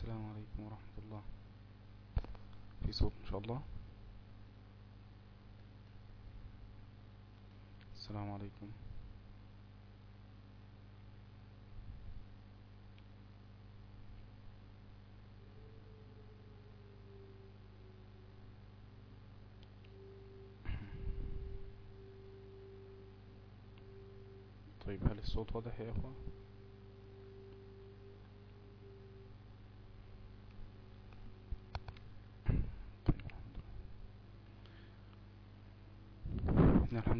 السلام عليكم ورحمة الله. في صوت إن شاء الله. السلام عليكم. طيب هل الصوت واضح يا إخوة إن الحمد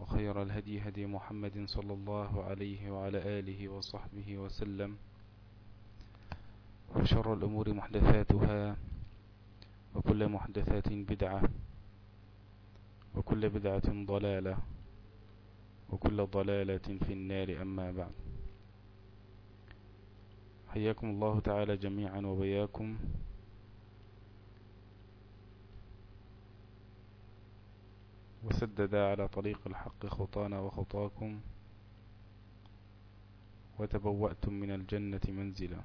وخير الهدي هدي محمد صلى الله عليه وعلى آله وصحبه وسلم وشر الأمور محدثاتها وكل محدثات بدعة وكل بدعة ضلالة وكل ضلالة في النار أما بعد. حياكم الله تعالى جميعا وبياكم. وسدد على طريق الحق خطانا وخطاكم وتبوأتم من الجنة منزلا.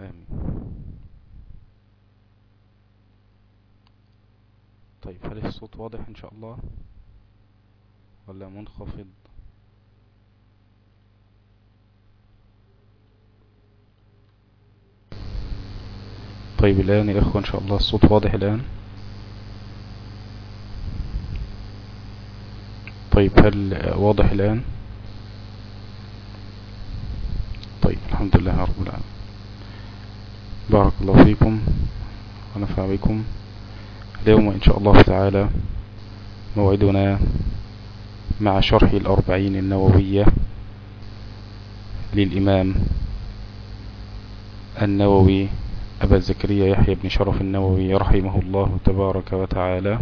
آمين. طيب هل الصوت واضح إن شاء الله؟ ولا منخفض؟ طيب الآن يا إخوة إن شاء الله الصوت واضح الآن. طيب هل واضح الآن؟ طيب الحمد لله رب العالمين. بارك الله فيكم ونفع بكم. اليوم إن شاء الله تعالى موعدنا مع شرح الأربعين النووية للإمام النووي أبا زكريا يحيى بن شرف النووي رحمه الله تبارك وتعالى.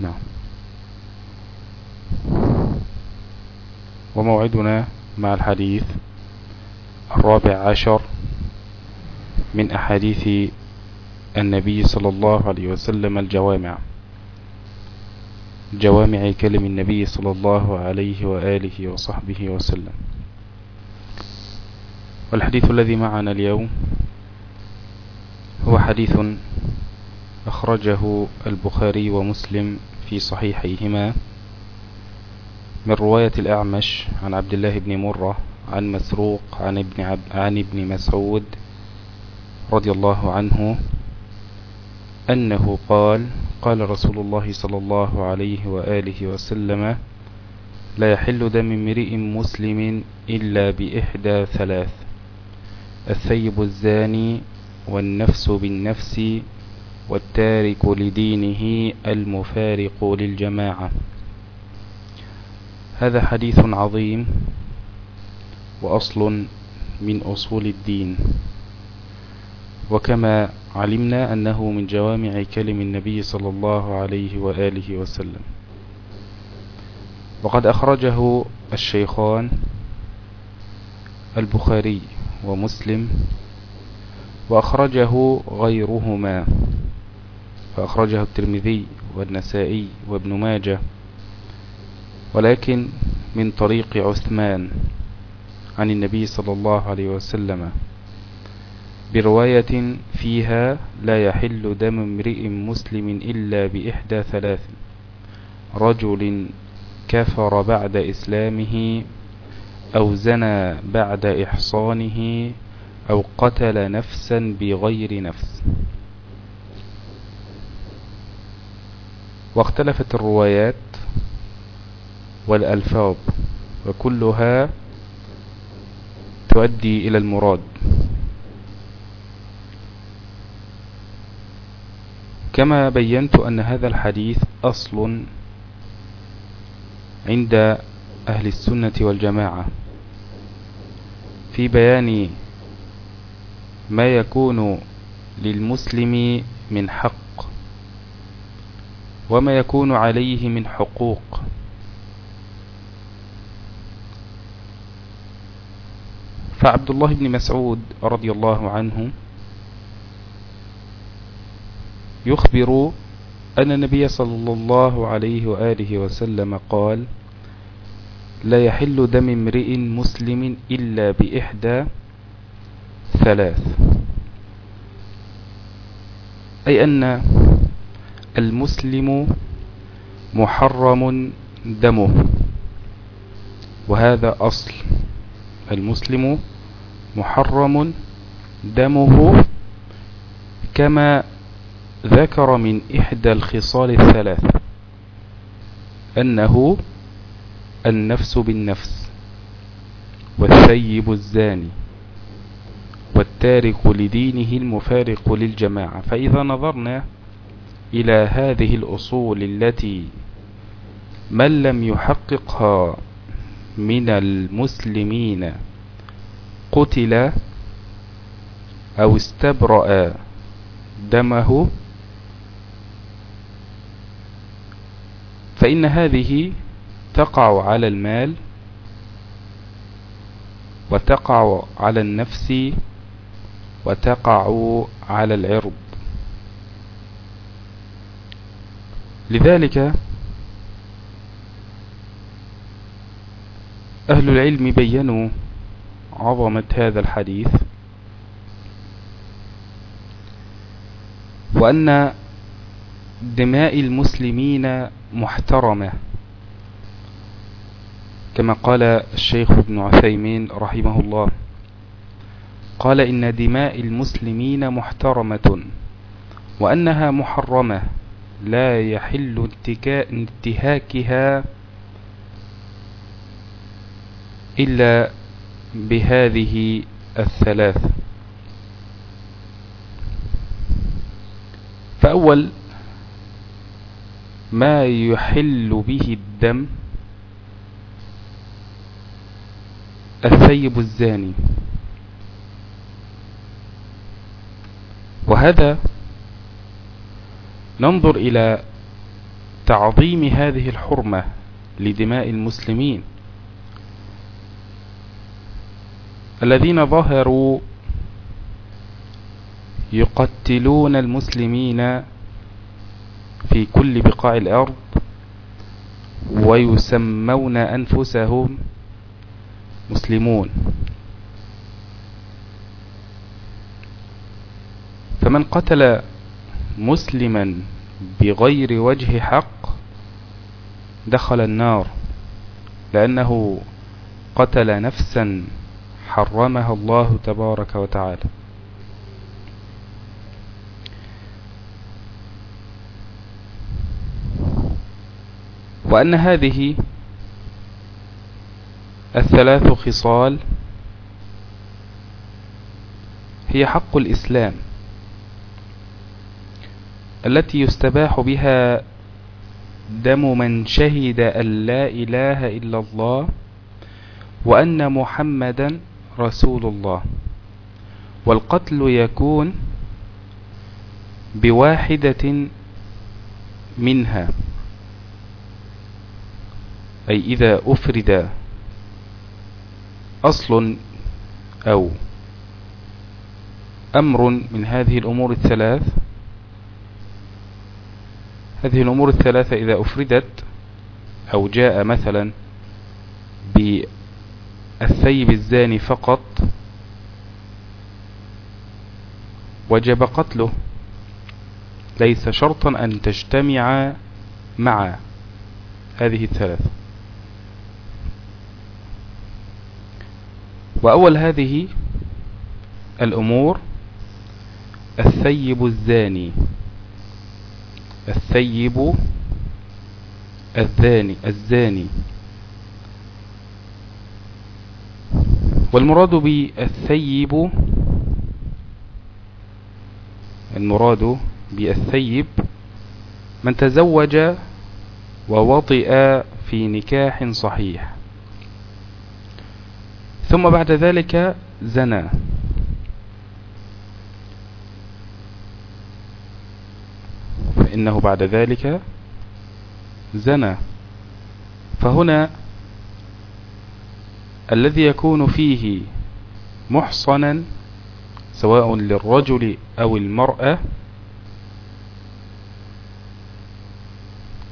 نعم. وموعدنا مع الحديث الرابع عشر من أحاديث النبي صلى الله عليه وسلم الجوامع. جوامع كلم النبي صلى الله عليه وآله وصحبه وسلم. والحديث الذي معنا اليوم هو حديث أخرجه البخاري ومسلم في صحيحيهما من رواية الأعمش عن عبد الله بن مرة عن مسروق عن ابن, عب عن ابن مسعود رضي الله عنه أنه قال قال رسول الله صلى الله عليه وآله وسلم لا يحل دم امرئ مسلم إلا بإحدى ثلاث الثيب الزاني والنفس بالنفس والتارك لدينه المفارق للجماعة. هذا حديث عظيم وأصل من أصول الدين. وكما علمنا أنه من جوامع كلم النبي صلى الله عليه وآله وسلم. وقد أخرجه الشيخان البخاري ومسلم وأخرجه غيرهما فأخرجه الترمذي والنسائي وابن ماجه ولكن من طريق عثمان عن النبي صلى الله عليه وسلم. برواية فيها لا يحل دم امرئ مسلم إلا بإحدى ثلاث رجل كفر بعد إسلامه أو زنى بعد إحصانه أو قتل نفسا بغير نفس. واختلفت الروايات والألفاظ وكلها تؤدي إلى المراد. كما بينت أن هذا الحديث أصل عند أهل السنة والجماعة في بيان ما يكون للمسلم من حق وما يكون عليه من حقوق. فعبد الله بن مسعود رضي الله عنه يخبر أن النبي صلى الله عليه وآله وسلم قال لا يحل دم امرئ مسلم إلا بإحدى ثلاث أي أن المسلم محرم دمه وهذا أصل. المسلم محرم دمه كما ذكر من إحدى الخصال الثلاث أنه النفس بالنفس والثيب الزاني والتارك لدينه المفارق للجماعة فإذا نظرنا إلى هذه الأصول التي من لم يحققها من المسلمين قتل أو استبرأ دمه فإن هذه تقع على المال وتقع على النفس وتقع على العرض. لذلك أهل العلم بينوا عظمة هذا الحديث وأن دماء المسلمين محترمة. كما قال الشيخ ابن عثيمين رحمه الله قال إن دماء المسلمين محترمة وأنها محرمة لا يحل انتهاكها إلا بهذه الثلاث. فأول ما يحل به الدم الثيب الزاني. وهذا ننظر إلى تعظيم هذه الحرمة لدماء المسلمين الذين ظهروا يقتلون المسلمين في كل بقاع الأرض ويسمون أنفسهم مسلمون. فمن قتل مسلما بغير وجه حق دخل النار لأنه قتل نفسا حرمها الله تبارك وتعالى. وأن هذه الثلاث خصال هي حق الإسلام التي يستباح بها دم من شهد أن لا إله إلا الله وأن محمدا رسول الله والقتل يكون بواحدة منها أي إذا أفرد أصل أو أمر من هذه الأمور الثلاث هذه الأمور الثلاثة إذا أفردت أو جاء مثلا بالثيب الزاني فقط وجب قتله. ليس شرطا أن تجتمع مع هذه الثلاث وأول هذه الأمور الثيب الزاني الثيب الزاني الزاني. والمراد بالثيب المراد بالثيب من تزوج ووطئ في نكاح صحيح. ثم بعد ذلك زنى فإنه بعد ذلك زنى فهنا الذي يكون فيه محصنا سواء للرجل أو المرأة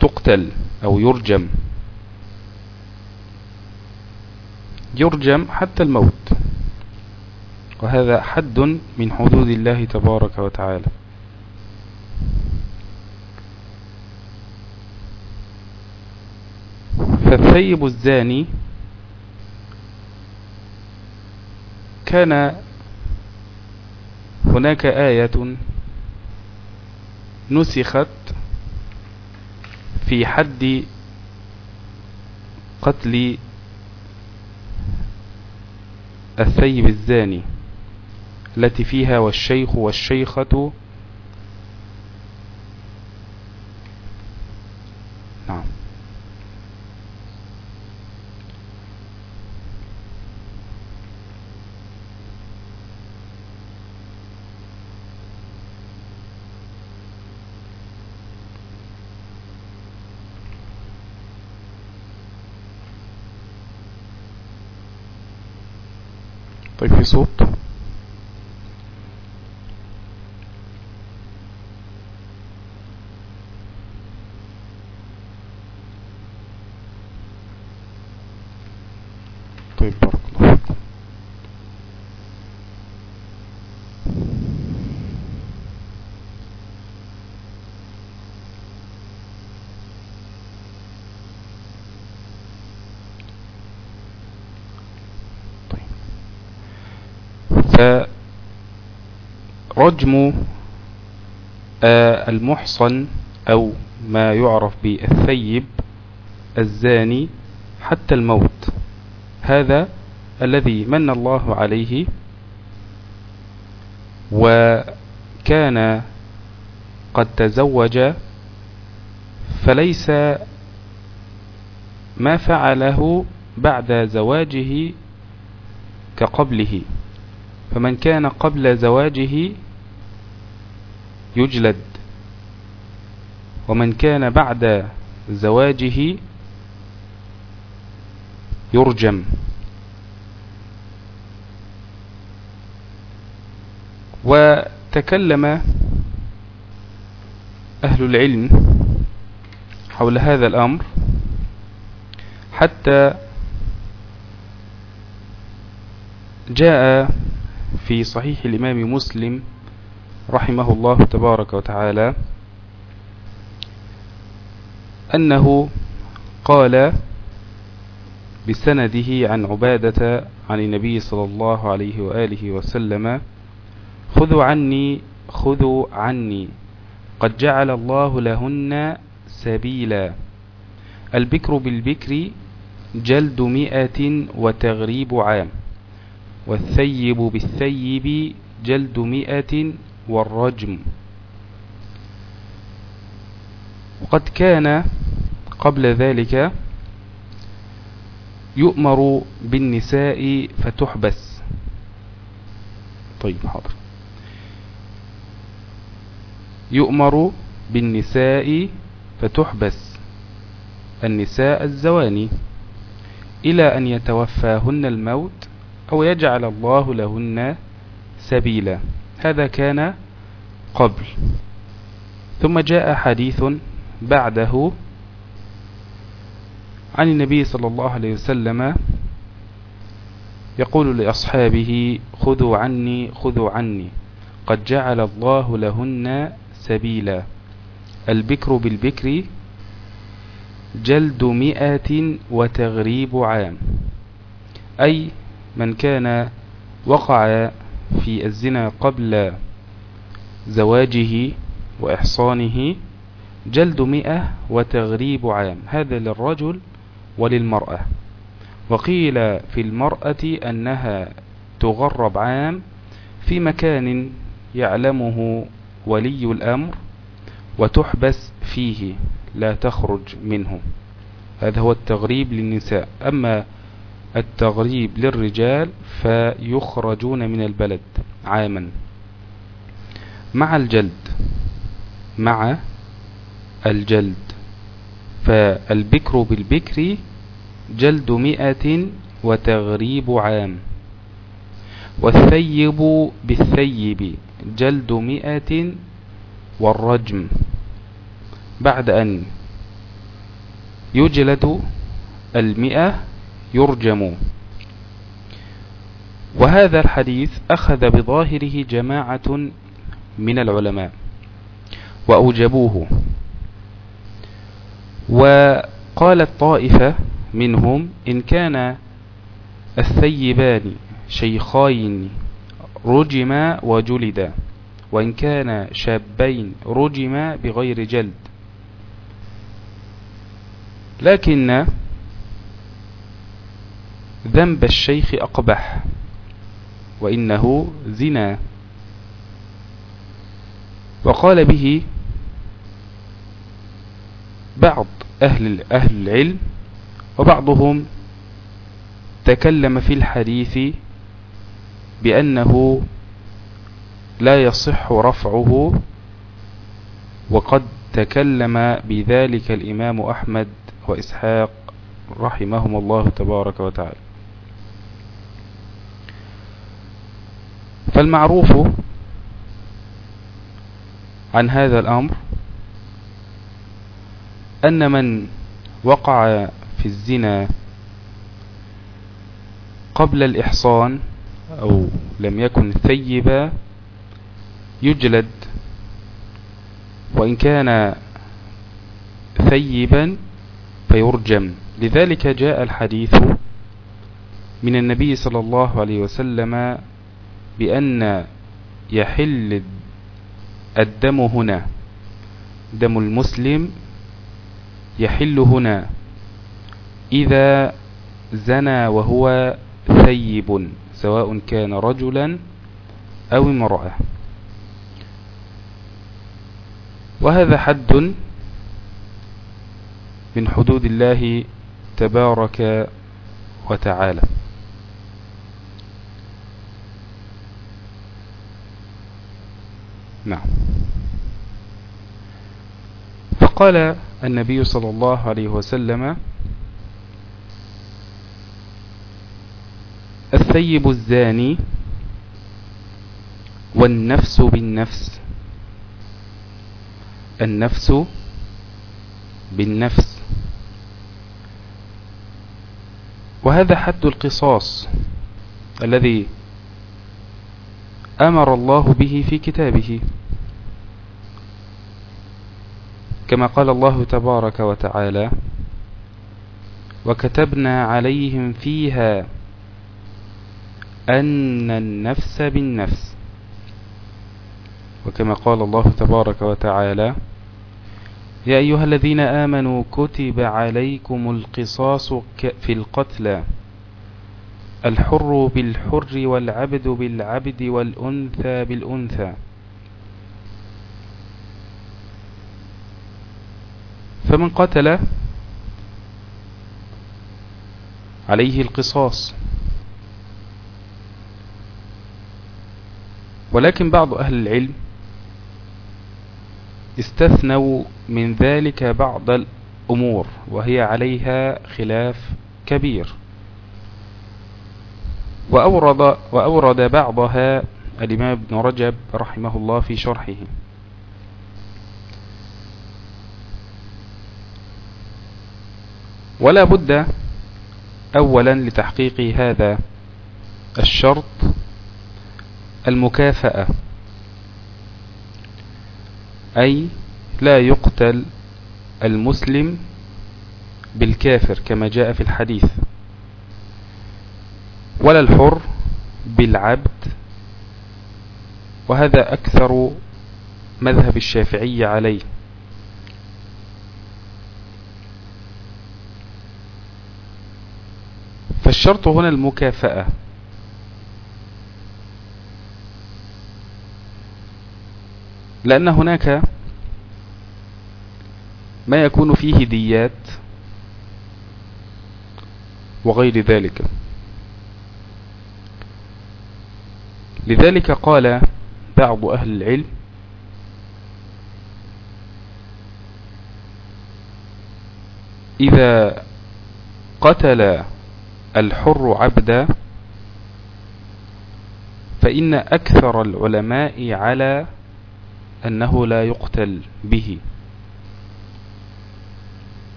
تقتل أو يرجم. يرجم حتى الموت. وهذا حد من حدود الله تبارك وتعالى. فالثيب الزاني كان هناك آية نسخت في حد قتل الثيب الزاني التي فيها والشيخ والشيخة نعم طيب في صوت طيب بارك الله فيكم فرجم المحصن أو ما يعرف بالثيب الزاني حتى الموت. هذا الذي من الله عليه وكان قد تزوج فليس ما فعله بعد زواجه كقبله. فمن كان قبل زواجه يجلد ومن كان بعد زواجه يرجم. وتكلم أهل العلم حول هذا الأمر حتى جاء في صحيح الإمام مسلم رحمه الله تبارك وتعالى أنه قال بسنده عن عبادة عن النبي صلى الله عليه وآله وسلم خذوا عني خذوا عني قد جعل الله لهن سبيلا. البكر بالبكر جلد مئة وتغريب عام والثيب بالثيب جلد مئة والرجم. وقد كان قبل ذلك يؤمر بالنساء فتحبس. طيب حاضر. يؤمر بالنساء فتحبس. النساء الزواني. إلى أن يتوفاهن الموت أو يجعل الله لهن سبيلا. هذا كان قبل. ثم جاء حديث بعده عن النبي صلى الله عليه وسلم يقول لأصحابه خذوا عني خذوا عني قد جعل الله لهن سبيلا. البكر بالبكر جلد مئة وتغريب عام. أي من كان وقع في الزنا قبل زواجه وإحصانه جلد مئة وتغريب عام. هذا للرجل وللمرأة. وقيل في المرأة أنها تغرب عام في مكان يعلمه ولي الأمر وتحبس فيه لا تخرج منه. هذا هو التغريب للنساء. أما التغريب للرجال فيخرجون من البلد عاما. مع الجلد مع الجلد فالبكر بالبكر جلد مئة وتغريب عام. والثيب بالثيب جلد مئة والرجم. بعد أن يجلد المئة يرجم. وهذا الحديث أخذ بظاهره جماعة من العلماء وأوجبوه. وقالت طائفة منهم إن كان الثيبان شيخين رجما وجلدا وإن كان شابين رجما بغير جلد. لكن ذنب الشيخ أقبح وإنه زنا. وقال به بعض أهل, أهل العلم وبعضهم تكلم في الحديث بأنه لا يصح رفعه وقد تكلم بذلك الإمام أحمد وإسحاق رحمهم الله تبارك وتعالى. فالمعروف عن هذا الأمر أن من وقع في الزنا قبل الإحصان أو لم يكن ثيبا يجلد وإن كان ثيبا فيرجم. لذلك جاء الحديث من النبي صلى الله عليه وسلم بأن يحل الدم هنا. دم المسلم يحل هنا. إذا زنى وهو ثيب سواء كان رجلا أو امرأة. وهذا حد من حدود الله تبارك وتعالى. نعم. فقال النبي صلى الله عليه وسلم الثيب الزاني والنفس بالنفس. النفس بالنفس. وهذا حد القصاص الذي أمر الله به في كتابه. كما قال الله تبارك وتعالى وكتبنا عليهم فيها أن النفس بالنفس. وكما قال الله تبارك وتعالى يا أيها الذين آمنوا كتب عليكم القصاص في القتلى. الحر بالحر والعبد بالعبد والأنثى بالأنثى. فمن قتل عليه القصاص ولكن بعض أهل العلم استثنوا من ذلك بعض الأمور وهي عليها خلاف كبير. وأورد, وأورد بعضها الإمام ابن رجب رحمه الله في شرحه. ولا بد أولا لتحقيق هذا الشرط المكافأة أي لا يقتل المسلم بالكافر كما جاء في الحديث ولا الحر بالعبد وهذا أكثر مذهب الشافعي عليه. فالشرط هنا المكافأة. لأن هناك ما يكون فيه ديات وغير ذلك. لذلك قال بعض أهل العلم إذا قتل الحر عبدا فإن أكثر العلماء على أنه لا يقتل به.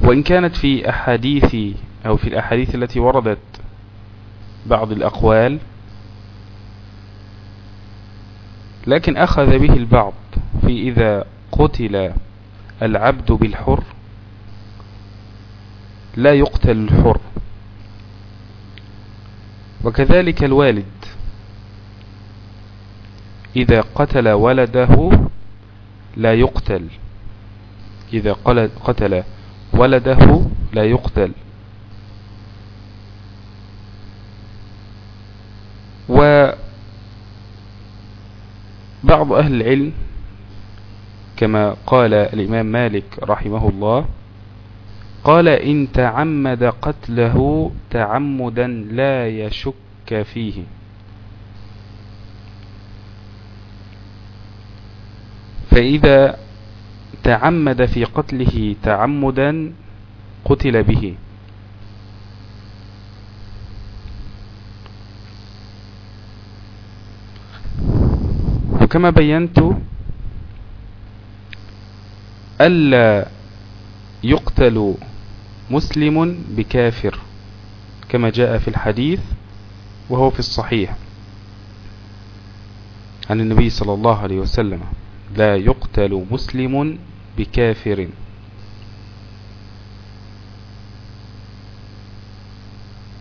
وإن كانت في أحاديث أو في الأحاديث التي وردت بعض الأقوال لكن أخذ به البعض في إذا قتل العبد بالحر لا يقتل الحر. وكذلك الوالد. إذا قتل ولده لا يقتل. إذا قتل ولده لا يقتل. وبعض أهل العلم كما قال الإمام مالك رحمه الله قال إن تعمد قتله تعمدا لا يشك فيه. فإذا تعمد في قتله تعمدا قتل به. وكما بينت ألا يقتل مسلم بكافر كما جاء في الحديث وهو في الصحيح. عن النبي صلى الله عليه وسلم. لا يقتل مسلم بكافر.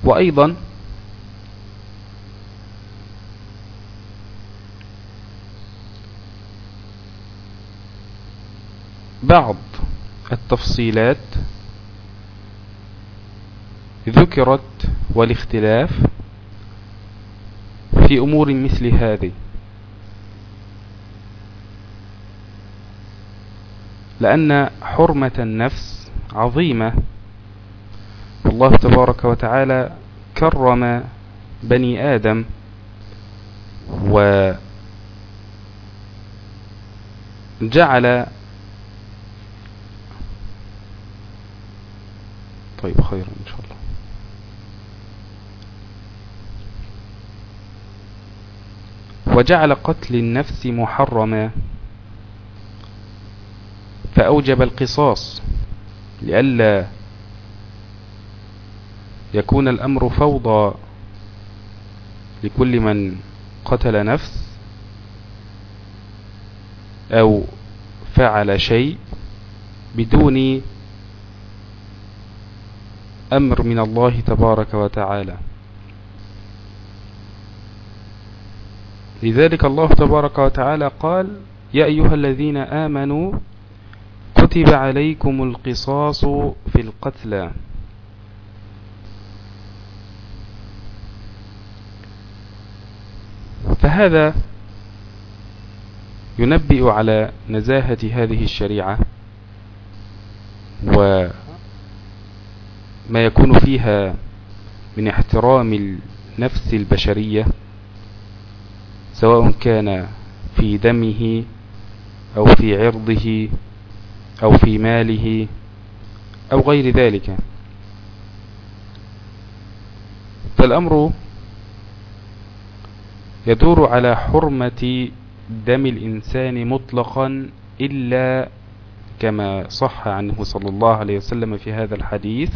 وأيضا بعض التفصيلات ذكرت والاختلاف في أمور مثل هذه. لأن حرمة النفس عظيمة. والله تبارك وتعالى كرم بني آدم وجعل طيب خير إن شاء الله. وجعل قتل النفس محرما. فأوجب القصاص لئلا يكون الأمر فوضى لكل من قتل نفس أو فعل شيء بدون أمر من الله تبارك وتعالى. لذلك الله تبارك وتعالى قال يا أيها الذين آمنوا كتب عليكم القصاص في القتلى. فهذا ينبئ على نزاهة هذه الشريعة وما يكون فيها من احترام النفس البشرية سواء كان في دمه أو في عرضه أو في ماله أو غير ذلك. فالأمر يدور على حرمة دم الإنسان مطلقا إلا كما صح عنه صلى الله عليه وسلم في هذا الحديث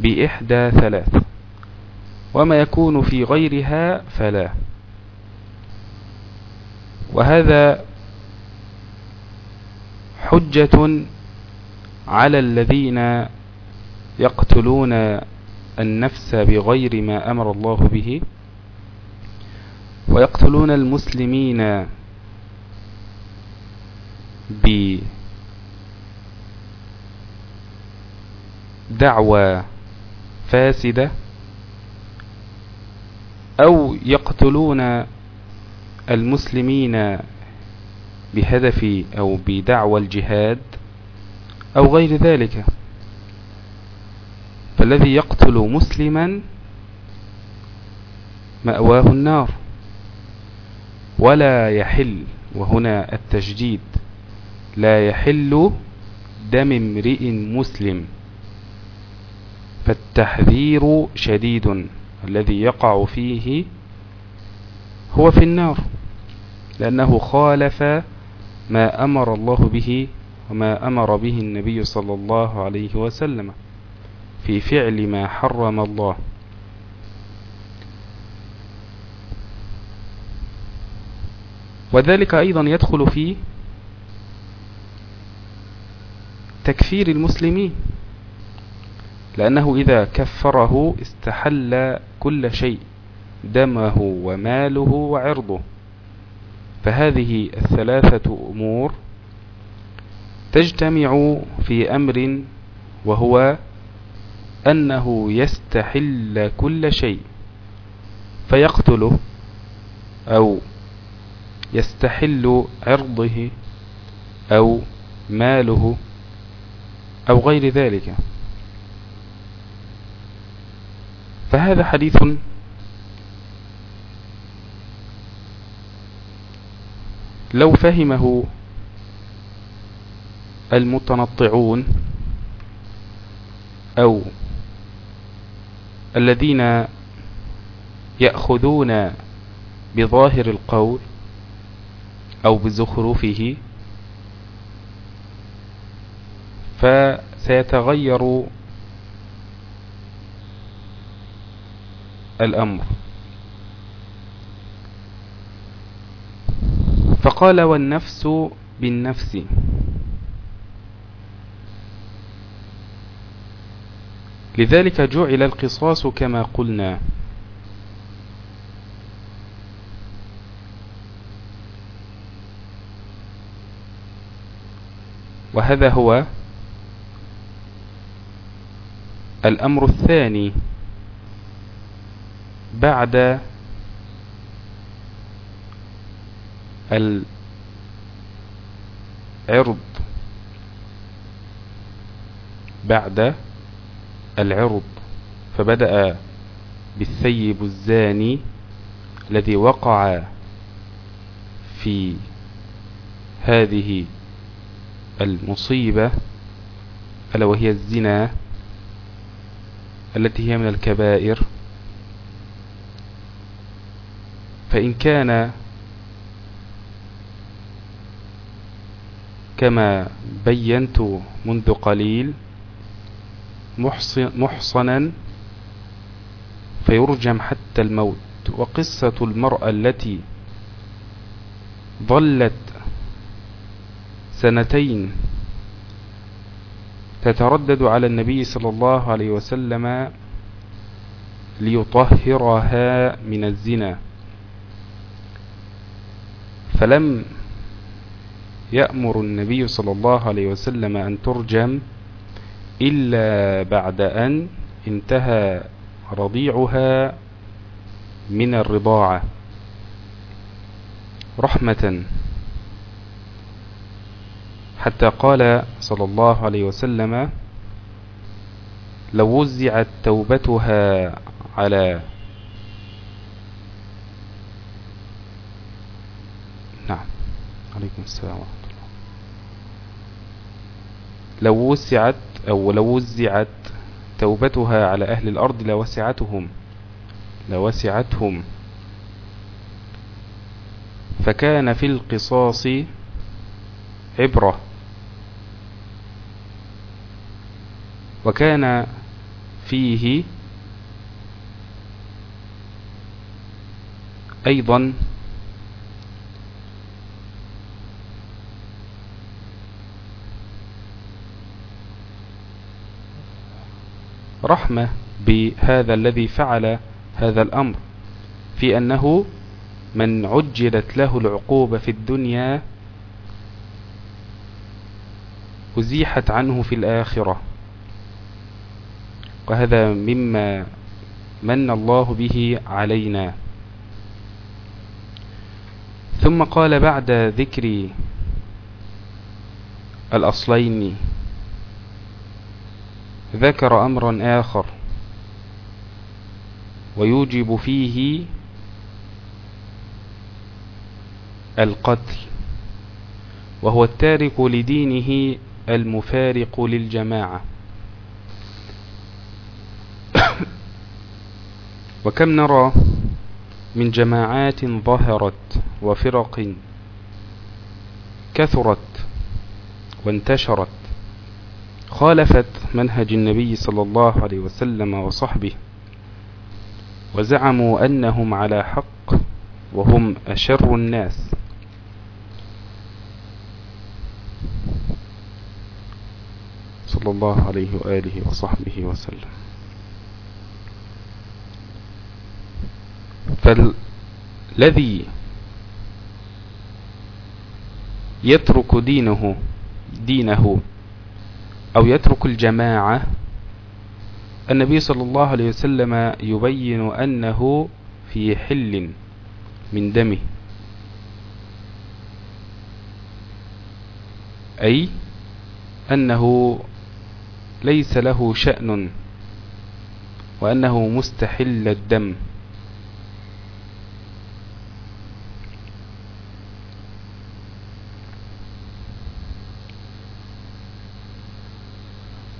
بإحدى ثلاث. وما يكون في غيرها فلا. وهذا حجة على الذين يقتلون النفس بغير ما أمر الله به ويقتلون المسلمين بدعوى فاسدة أو يقتلون المسلمين بهدف أو بدعوى الجهاد أو غير ذلك. فالذي يقتل مسلما مأواه النار ولا يحل وهنا التجديد لا يحل دم امرئ مسلم. فالتحذير شديد الذي يقع فيه هو في النار لأنه خالف ما أمر الله به وما أمر به النبي صلى الله عليه وسلم في فعل ما حرم الله. وذلك أيضا يدخل في تكفير المسلمين لأنه إذا كفره استحل كل شيء دمه وماله وعرضه. فهذه الثلاثة أمور تجتمع في أمر وهو أنه يستحل كل شيء فيقتله أو يستحل عرضه أو ماله أو غير ذلك. فهذا حديث لو فهمه المتنطعون أو الذين يأخذون بظاهر القول أو بزخرفه فسيتغير الأمر. فقال والنفس بالنفس. لذلك جعل القصاص كما قلنا. وهذا هو الأمر الثاني بعد العرض بعد العرض فبدأ بالثيب الزاني الذي وقع في هذه المصيبة ألا وهي الزنا التي هي من الكبائر. فإن كان كما بينت منذ قليل محصنا فيرجم حتى الموت. وقصة المرأة التي ظلت سنتين تتردد على النبي صلى الله عليه وسلم ليطهرها من الزنا. فلم يأمر النبي صلى الله عليه وسلم أن ترجم إلا بعد أن انتهى رضيعها من الرضاعة. رحمة. حتى قال صلى الله عليه وسلم لو وزعت توبتها على نعم عليكم السلام ورحمة الله. لو وسعت أو لو وزعت توبتها على أهل الأرض لوسعتهم لوسعتهم. فكان في القصاص عبرة. وكان فيه أيضا رحمة بهذا الذي فعل هذا الأمر في أنه من عجلت له العقوبة في الدنيا أزيحت عنه في الآخرة. وهذا مما من الله به علينا. ثم قال بعد ذكر الأصلين ذكر أمرا آخر ويوجب فيه القتل وهو التارك لدينه المفارق للجماعة. وكم نرى من جماعات ظهرت وفرق كثرت وانتشرت خالفت منهج النبي صلى الله عليه وسلم وصحبه وزعموا أنهم على حق وهم أشر الناس. صلى الله عليه وآله وصحبه وسلم. فالذي يترك دينه دينه أو يترك الجماعة النبي صلى الله عليه وسلم يبين أنه في حل من دمه. أي أنه ليس له شأن وأنه مستحل الدم.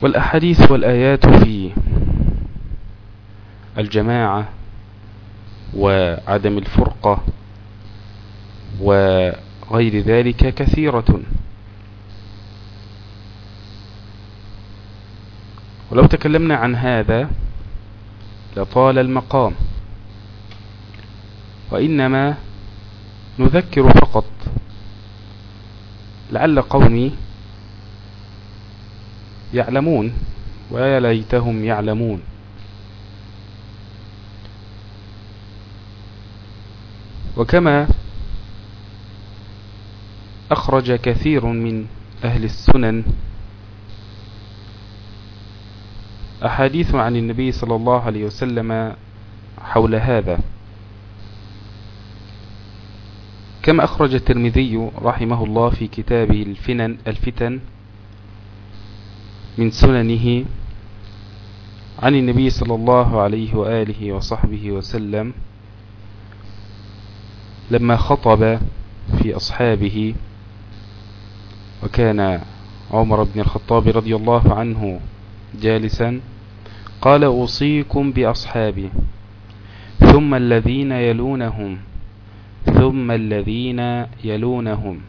والأحاديث والآيات في الجماعة وعدم الفرقة وغير ذلك كثيرة. ولو تكلمنا عن هذا لطال المقام. وإنما نذكر فقط لعل قومي يعلمون. ويا ليتهم يعلمون. وكما أخرج كثير من أهل السنن أحاديث عن النبي صلى الله عليه وسلم حول هذا. كما أخرج الترمذي رحمه الله في كتابه الفنن الفتن من سننه عن النبي صلى الله عليه وآله وصحبه وسلم لما خطب في أصحابه وكان عمر بن الخطاب رضي الله عنه جالسا قال أوصيكم بأصحابي ثم الذين يلونهم ثم الذين يلونهم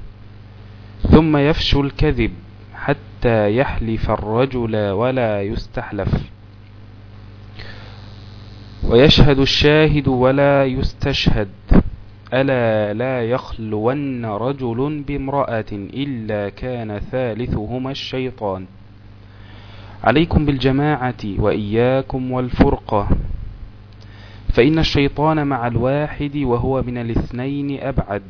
ثم يفشو الكذب حتى يحلف الرجل ولا يستحلف. ويشهد الشاهد ولا يستشهد. ألا لا يخلون رجل بامرأة إلا كان ثالثهما الشيطان. عليكم بالجماعة وإياكم والفرقة. فإن الشيطان مع الواحد وهو من الاثنين أبعد.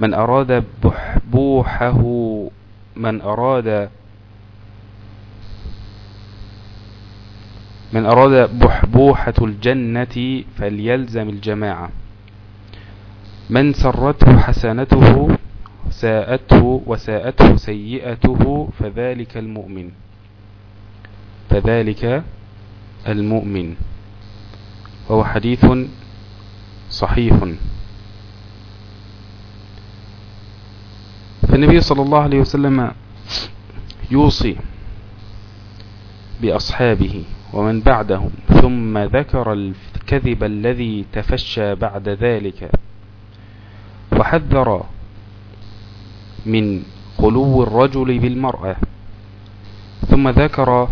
من أراد بحبوحه من أراد من أراد بحبوحة الجنة فليلزم الجماعة. من سرته حسنته ساءته وساءته سيئته فذلك المؤمن. فذلك المؤمن. وهو حديث صحيح. فالنبي صلى الله عليه وسلم يوصي بأصحابه ومن بعدهم ثم ذكر الكذب الذي تفشى بعد ذلك. وحذر من قلو الرجل بالمرأة. ثم ذكر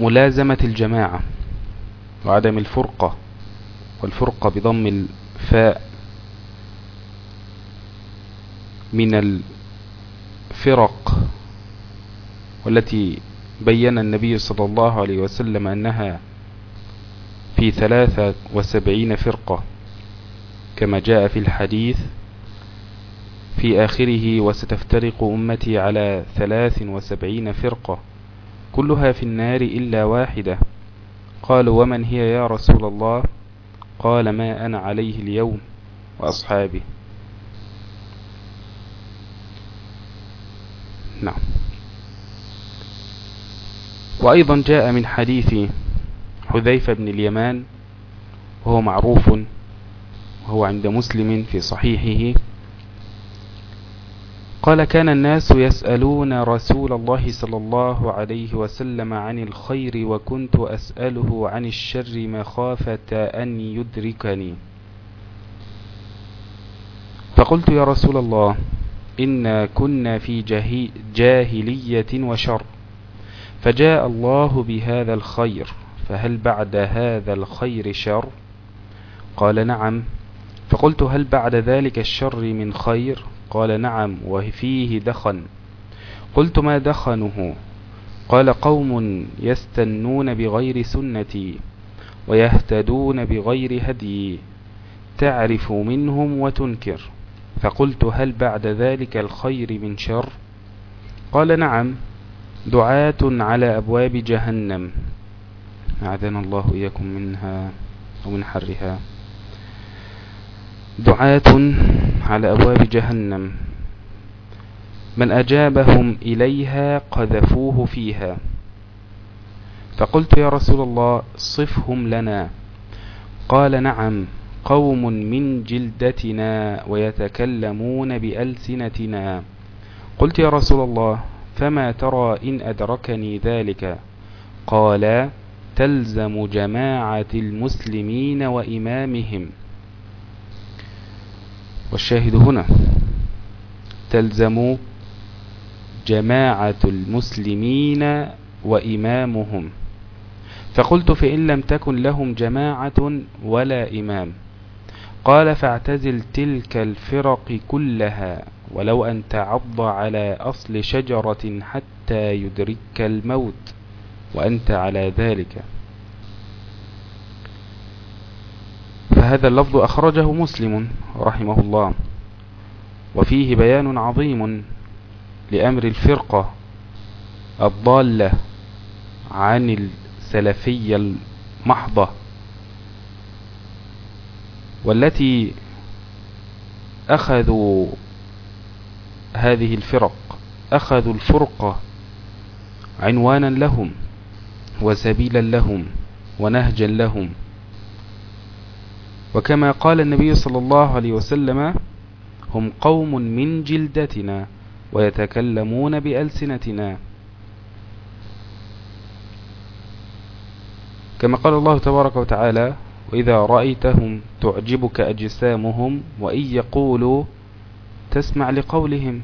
ملازمة الجماعة وعدم الفرقة والفرقة بضم الفاء من الفرق والتي بين النبي صلى الله عليه وسلم أنها في ثلاثة وسبعين فرقة كما جاء في الحديث في آخره وستفترق أمتي على ثلاث وسبعين فرقة كلها في النار إلا واحدة. قالوا ومن هي يا رسول الله؟ قال ما أنا عليه اليوم وأصحابه. نعم. وأيضا جاء من حديث حذيفة بن اليمان وهو معروف وهو عند مسلم في صحيحه قال كان الناس يسألون رسول الله صلى الله عليه وسلم عن الخير وكنت أسأله عن الشر مخافة أن يدركني. فقلت يا رسول الله إنا كنا في جاهلية وشر. فجاء الله بهذا الخير. فهل بعد هذا الخير شر؟ قال نعم. فقلت هل بعد ذلك الشر من خير؟ قال نعم وفيه دخن. قلت ما دخنه؟ قال قوم يستنون بغير سنتي ويهتدون بغير هدي تعرف منهم وتنكر. فقلت هل بعد ذلك الخير من شر؟ قال نعم دعاة على أبواب جهنم. أعذنا الله إياكم منها ومن حرها. دعاة على أبواب جهنم. من أجابهم إليها قذفوه فيها. فقلت يا رسول الله صفهم لنا. قال نعم قوم من جلدتنا ويتكلمون بألسنتنا. قلت يا رسول الله فما ترى إن أدركني ذلك؟ قال تلزم جماعة المسلمين وإمامهم. والشاهد هنا تلزم جماعة المسلمين وإمامهم. فقلت فإن لم تكن لهم جماعة ولا إمام. قال فاعتزل تلك الفرق كلها ولو أن تعض على أصل شجرة حتى يدرك الموت وأنت على ذلك. فهذا اللفظ أخرجه مسلم رحمه الله. وفيه بيان عظيم لأمر الفرقة الضالة عن السلفية المحضة. والتي أخذوا هذه الفرق أخذوا الفرقة عنوانا لهم وسبيلا لهم ونهجا لهم. وكما قال النبي صلى الله عليه وسلم هم قوم من جلدتنا ويتكلمون بألسنتنا. كما قال الله تبارك وتعالى وإذا رأيتهم تعجبك أجسامهم وإن يقولوا تسمع لقولهم.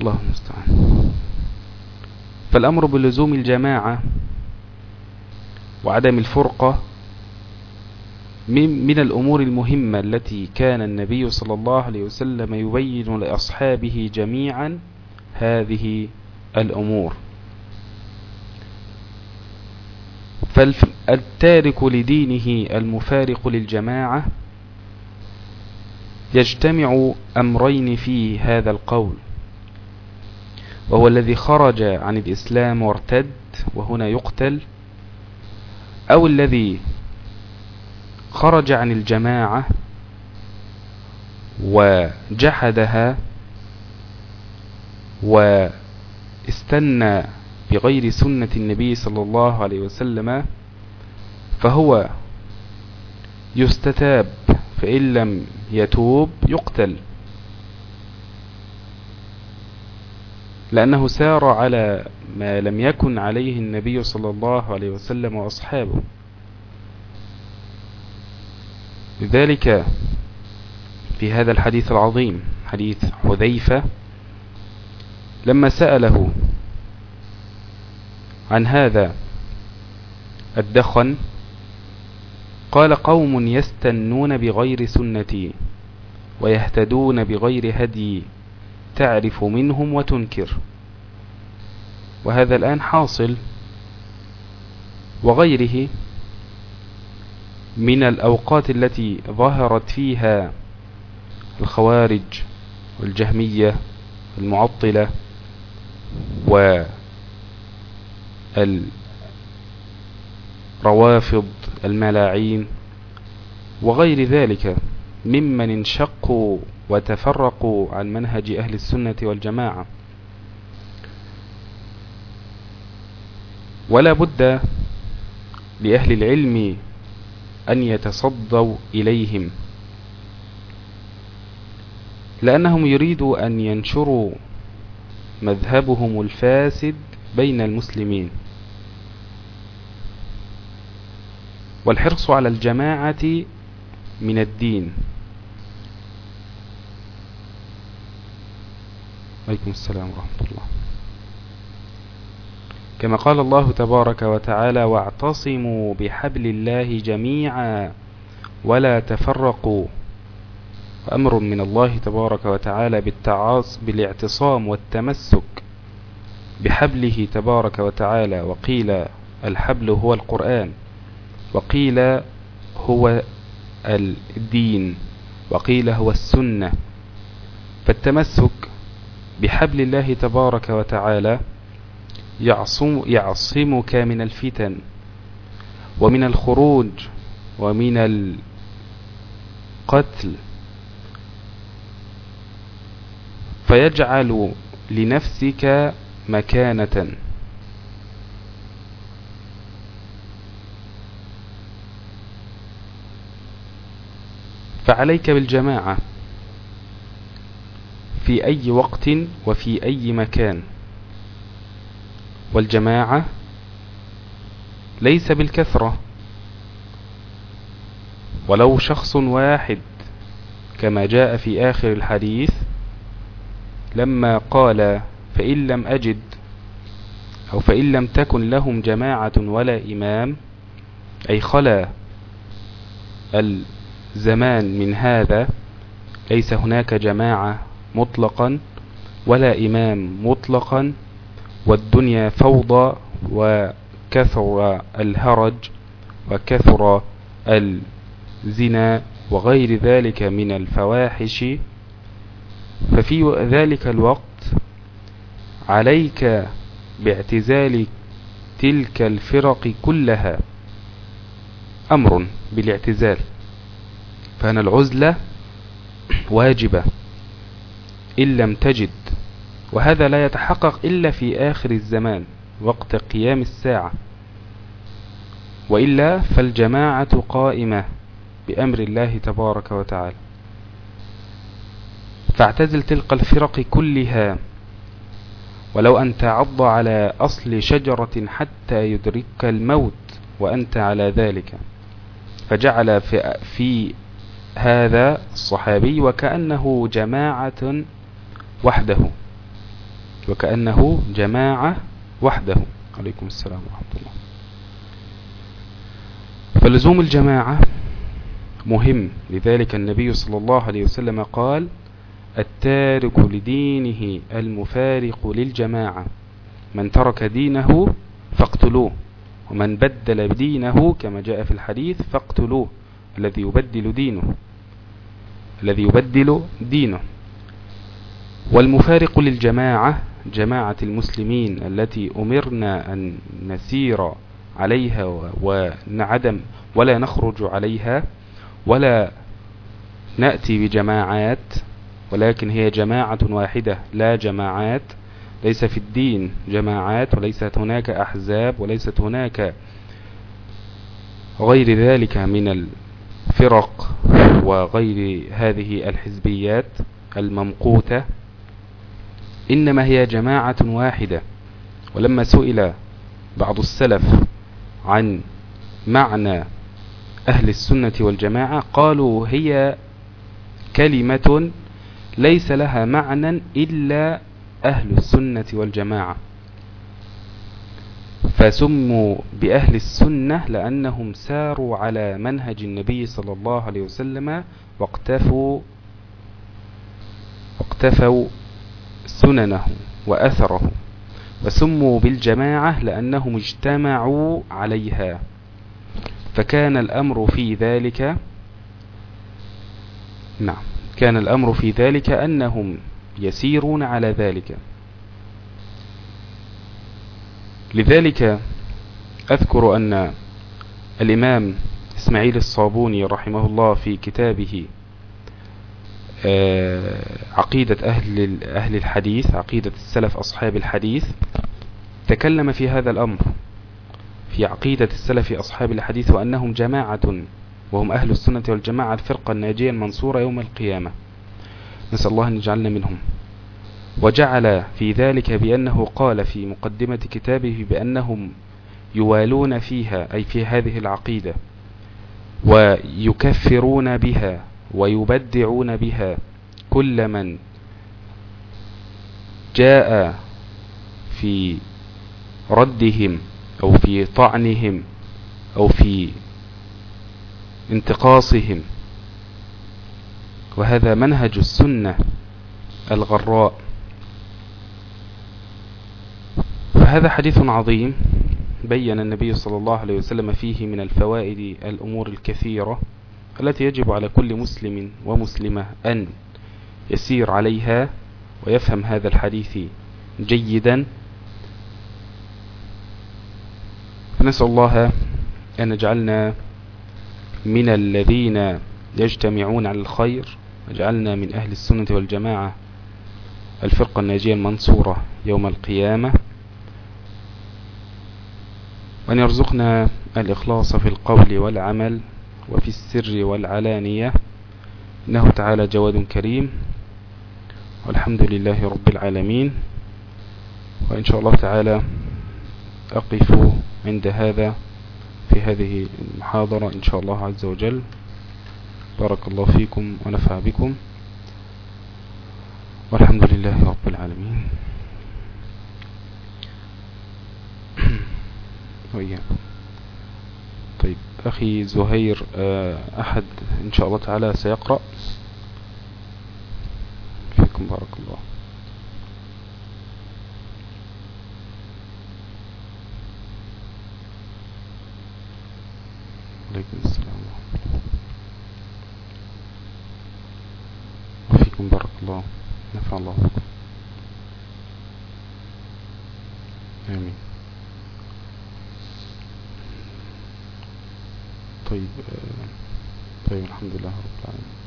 الله المستعان فالأمر بلزوم الجماعة وعدم الفرقة من, الأمور المهمة التي كان النبي صلى الله عليه وسلم يبين لأصحابه جميعا هذه الأمور. فالتارك لدينه المفارق للجماعة يجتمع أمرين في هذا القول. وهو الذي خرج عن الإسلام وارتد وهنا يقتل أو الذي خرج عن الجماعة وجحدها واستنى بغير سنة النبي صلى الله عليه وسلم فهو يستتاب فإن لم يتوب يقتل. لأنه سار على ما لم يكن عليه النبي صلى الله عليه وسلم وأصحابه. لذلك في هذا الحديث العظيم حديث حذيفة لما سأله عن هذا الدخن قال قوم يستنون بغير سنتي ويهتدون بغير هدي تعرف منهم وتنكر. وهذا الآن حاصل وغيره من الأوقات التي ظهرت فيها الخوارج والجهمية المعطلة والروافض الملاعين وغير ذلك ممن انشقوا وتفرقوا عن منهج أهل السنة والجماعة. ولا بد لأهل العلم أن يتصدوا إليهم لأنهم يريدوا أن ينشروا مذهبهم الفاسد بين المسلمين. والحرص على الجماعة من الدين. عليكم السلام ورحمة الله. كما قال الله تبارك وتعالى واعتصموا بحبل الله جميعا ولا تفرقوا. أمر من الله تبارك وتعالى بالتعاص بالاعتصام والتمسك بحبله تبارك وتعالى. وقيل الحبل هو القرآن. وقيل هو الدين وقيل هو السنة. فالتمسك بحبل الله تبارك وتعالى يعصم يعصمك من الفتن ومن الخروج ومن القتل. فيجعل لنفسك مكانة. فعليك بالجماعة. في أي وقت وفي أي مكان. والجماعة ليس بالكثرة. ولو شخص واحد كما جاء في آخر الحديث لما قال فإن لم أجد أو فإن لم تكن لهم جماعة ولا إمام أي خلا الزمان من هذا ليس هناك جماعة مطلقا ولا إمام مطلقا والدنيا فوضى وكثر الهرج وكثر الزنا وغير ذلك من الفواحش. ففي ذلك الوقت عليك باعتزال تلك الفرق كلها. أمر بالاعتزال. فأنا العزلة واجبة إن لم تجد وهذا لا يتحقق إلا في آخر الزمان وقت قيام الساعة وإلا فالجماعة قائمة بأمر الله تبارك وتعالى. فاعتزل تلك الفرق كلها ولو أن تعض على أصل شجرة حتى يدرك الموت وأنت على ذلك فجعل في هذا الصحابي وكأنه جماعة وحده. وكأنه جماعة وحده. عليكم السلام ورحمة الله. فلزوم الجماعة مهم. لذلك النبي صلى الله عليه وسلم قال التارك لدينه المفارق للجماعة. من ترك دينه فاقتلوه. ومن بدل دينه كما جاء في الحديث فاقتلوه. الذي يبدل دينه الذي يبدل دينه. والمفارق للجماعة جماعة المسلمين التي أمرنا أن نسير عليها ونعدم ولا نخرج عليها ولا نأتي بجماعات ولكن هي جماعة واحدة لا جماعات. ليس في الدين جماعات وليست هناك أحزاب وليست هناك غير ذلك من الفرق وغير هذه الحزبيات الممقوتة إنما هي جماعة واحدة. ولما سئل بعض السلف عن معنى أهل السنة والجماعة قالوا هي كلمة ليس لها معنى إلا أهل السنة والجماعة. فسموا بأهل السنة لأنهم ساروا على منهج النبي صلى الله عليه وسلم واقتفوا واقتفوا سننه وأثره. وسموا بالجماعة لأنهم اجتمعوا عليها. فكان الأمر في ذلك نعم. كان الأمر في ذلك أنهم يسيرون على ذلك. لذلك أذكر أن الإمام إسماعيل الصابوني رحمه الله في كتابه آه، عقيدة أهل, أهل الحديث عقيدة السلف أصحاب الحديث تكلم في هذا الأمر في عقيدة السلف أصحاب الحديث وأنهم جماعة وهم أهل السنة والجماعة الفرقة الناجية المنصورة يوم القيامة. نسأل الله أن يجعلنا منهم. وجعل في ذلك بأنه قال في مقدمة كتابه بأنهم يوالون فيها أي في هذه العقيدة ويكفرون بها ويبدعون بها كل من جاء في ردهم أو في طعنهم أو في انتقاصهم. وهذا منهج السنة الغراء. فهذا حديث عظيم بين النبي صلى الله عليه وسلم فيه من الفوائد الأمور الكثيرة التي يجب على كل مسلم ومسلمة أن يسير عليها ويفهم هذا الحديث جيدا. فنسأل الله أن نجعلنا من الذين يجتمعون على الخير وجعلنا من أهل السنة والجماعة الفرقة الناجية المنصورة يوم القيامة. وأن يرزقنا الإخلاص في القول والعمل وفي السر والعلانية. إنه تعالى جواد كريم. والحمد لله رب العالمين. وإن شاء الله تعالى أقف عند هذا في هذه المحاضرة إن شاء الله عز وجل. بارك الله فيكم ونفع بكم. والحمد لله رب العالمين. وإياكم طيب أخي زهير آه، أحد إن شاء الله تعالى سيقرأ. فيكم بارك الله. عليكم السلام وفيكم بارك الله. نفع الله. آمين. طيب طيب الحمد لله رب العالمين.